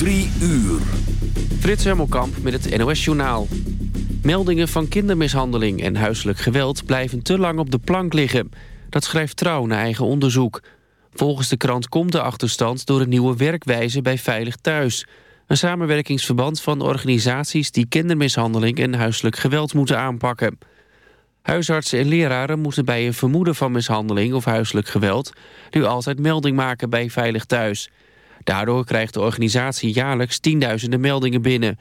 Drie uur. Frits Hemmelkamp met het NOS-journaal. Meldingen van kindermishandeling en huiselijk geweld blijven te lang op de plank liggen. Dat schrijft Trouw naar eigen onderzoek. Volgens de krant komt de achterstand door een nieuwe werkwijze bij Veilig Thuis. Een samenwerkingsverband van organisaties die kindermishandeling en huiselijk geweld moeten aanpakken. Huisartsen en leraren moeten bij een vermoeden van mishandeling of huiselijk geweld... nu altijd melding maken bij Veilig Thuis. Daardoor krijgt de organisatie jaarlijks tienduizenden meldingen binnen.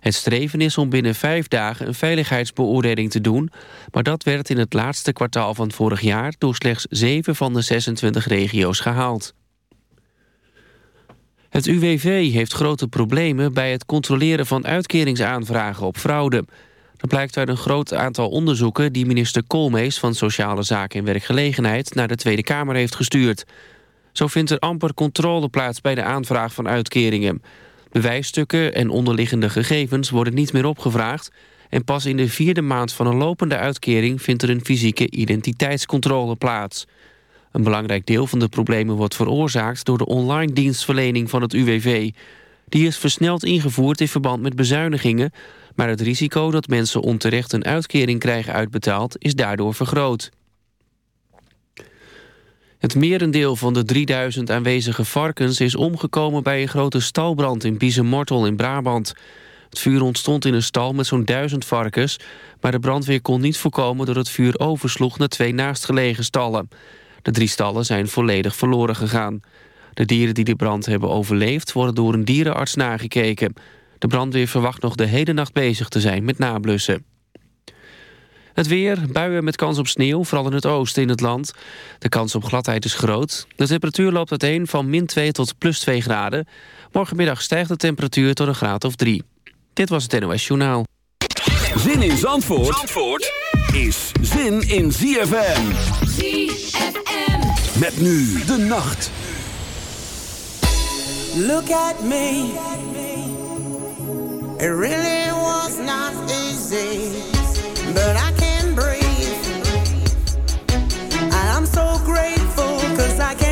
Het streven is om binnen vijf dagen een veiligheidsbeoordeling te doen... maar dat werd in het laatste kwartaal van vorig jaar... door slechts zeven van de 26 regio's gehaald. Het UWV heeft grote problemen bij het controleren van uitkeringsaanvragen op fraude. Dat blijkt uit een groot aantal onderzoeken die minister Koolmees van Sociale Zaken en Werkgelegenheid naar de Tweede Kamer heeft gestuurd. Zo vindt er amper controle plaats bij de aanvraag van uitkeringen. Bewijsstukken en onderliggende gegevens worden niet meer opgevraagd... en pas in de vierde maand van een lopende uitkering... vindt er een fysieke identiteitscontrole plaats. Een belangrijk deel van de problemen wordt veroorzaakt... door de online dienstverlening van het UWV. Die is versneld ingevoerd in verband met bezuinigingen... maar het risico dat mensen onterecht een uitkering krijgen uitbetaald... is daardoor vergroot. Het merendeel van de 3000 aanwezige varkens is omgekomen bij een grote stalbrand in Biezenmortel in Brabant. Het vuur ontstond in een stal met zo'n duizend varkens, maar de brandweer kon niet voorkomen dat het vuur oversloeg naar twee naastgelegen stallen. De drie stallen zijn volledig verloren gegaan. De dieren die de brand hebben overleefd worden door een dierenarts nagekeken. De brandweer verwacht nog de hele nacht bezig te zijn met nablussen. Het weer, buien met kans op sneeuw, vooral in het oosten in het land. De kans op gladheid is groot. De temperatuur loopt uiteen van min 2 tot plus 2 graden. Morgenmiddag stijgt de temperatuur tot een graad of 3. Dit was het NOS Journaal. Zin in Zandvoort, Zandvoort is zin in ZFM. ZFM. Met nu de nacht. Look at me. It really was not easy. Cause I can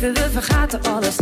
liefde, we vergaten alles.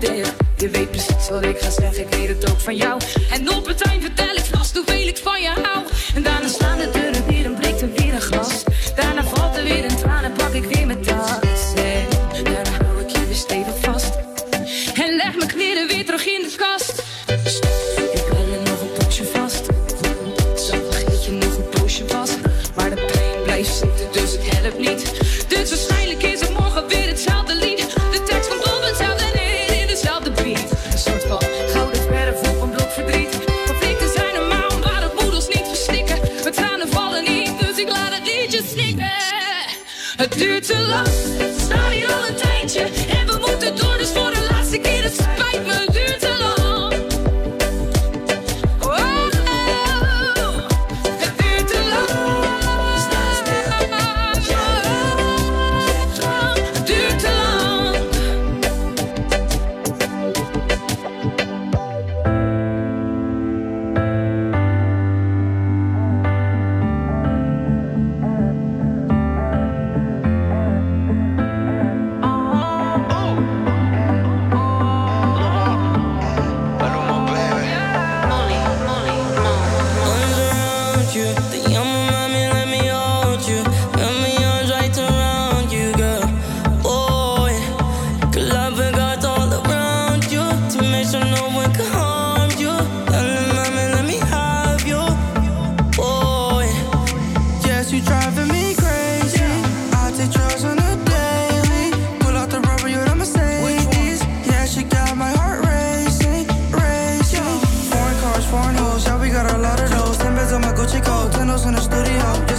Je weet precies wat ik ga zeggen, ik weet het ook van jou. En op het eind vertel ik vast hoeveel ik van je hou. En daarna staan de deur.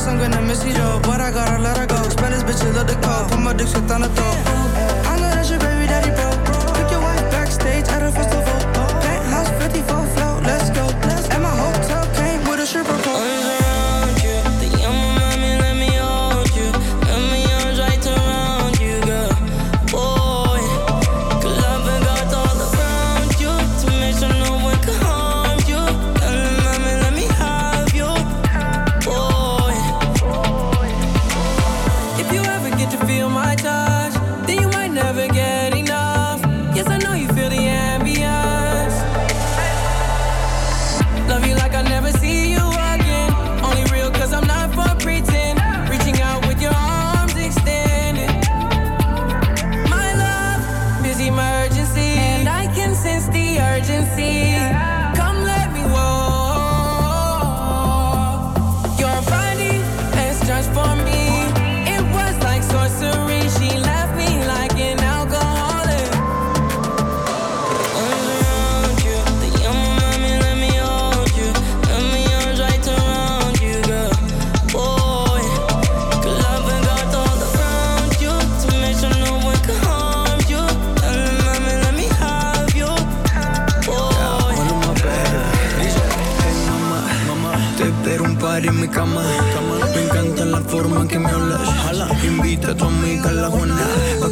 I'm gonna miss you, though. But I gotta let her go. Spend this bitch a little cold. Put my dick straight on the throat. I know that's your baby daddy, bro. Took your wife backstage at a festival. Penthouse 54 flat.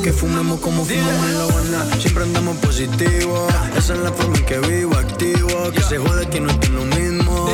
que fumemos como fumamos en la buena. Siempre andamos positivos. Esa es la forma en que vivo activo. Que se jode que no es lo mismo.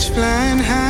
catch flying high.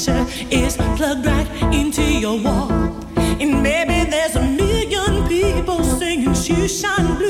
picture is plugged right into your wall. And maybe there's a million people singing shoeshine blue.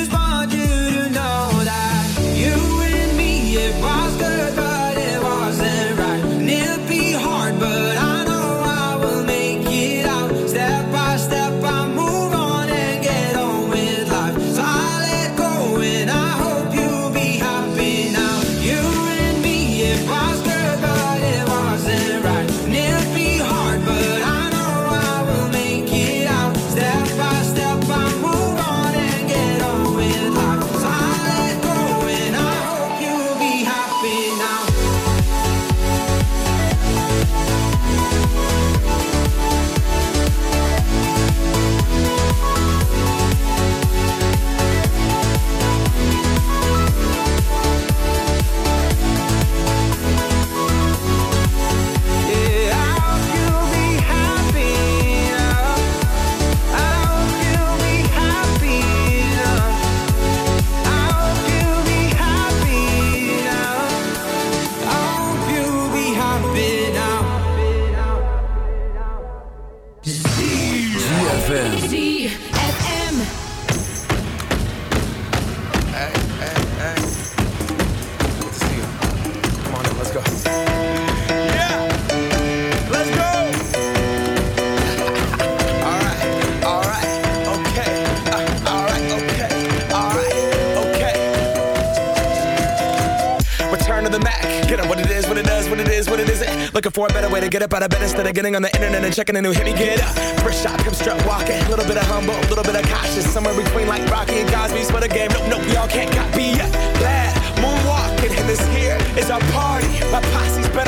for a better way to get up out of bed instead of getting on the internet and checking a new hit me get up. First shot, come strut walking. A little bit of humble, a little bit of cautious. Somewhere between like Rocky and Cosby's for the game. Nope, nope, we all can't copy yet. Bad moonwalking, and this here is our party. My posse's been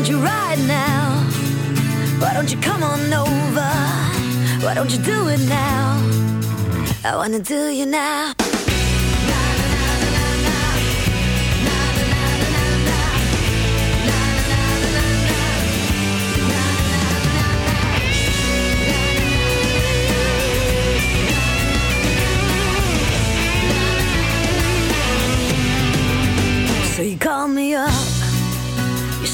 want you right now. Why don't you come on over? Why don't you do it now? I wanna do you now.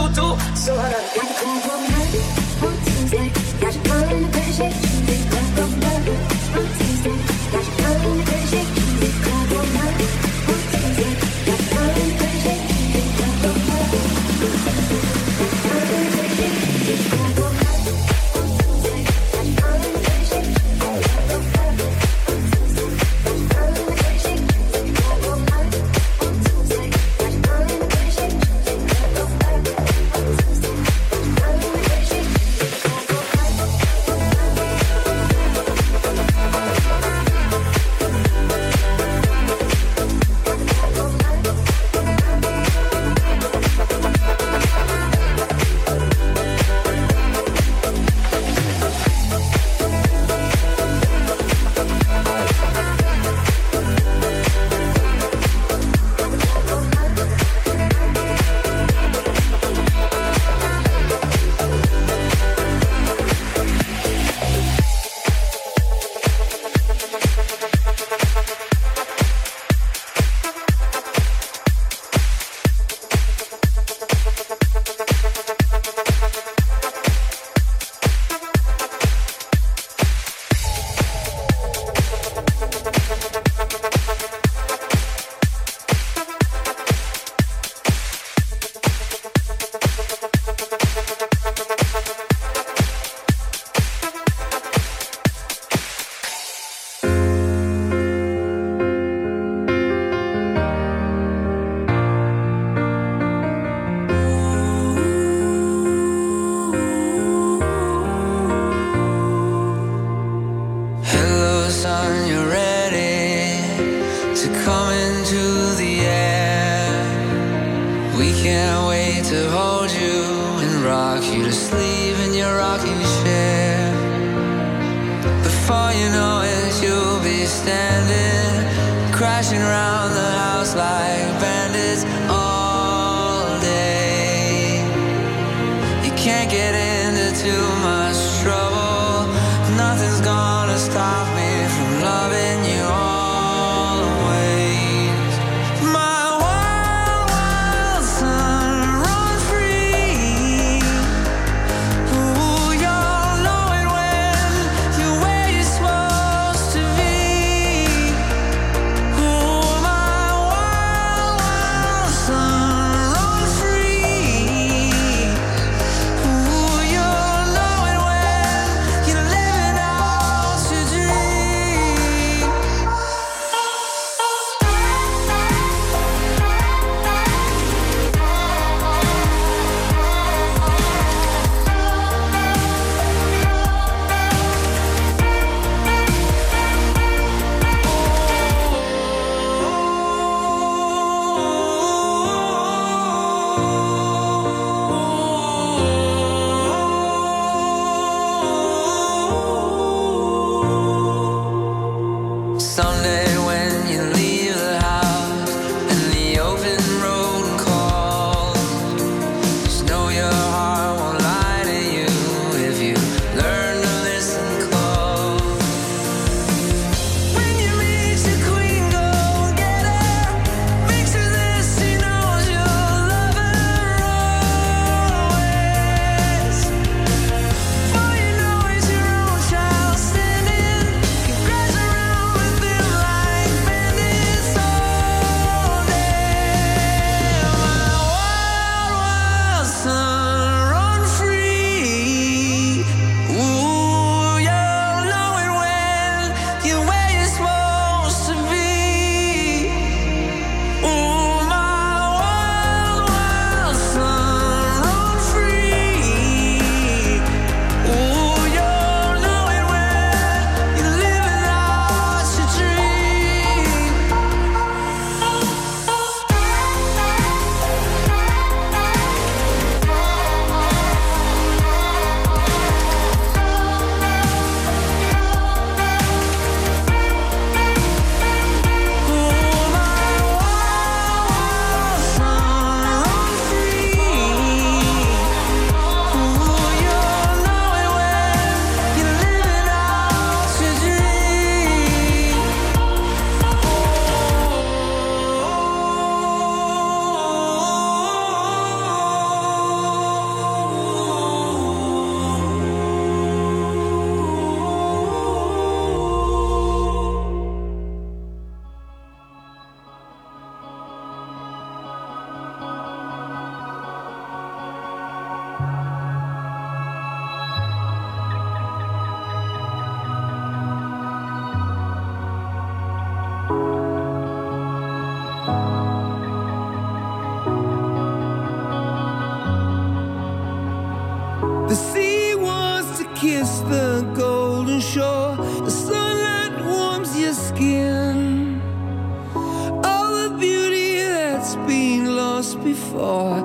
you do. So I gotta improve on me. to hold you and rock you to sleep in your rocking chair. Before you know it, you'll be standing, crashing around the house like. Bang. skin the beauty that's been lost before.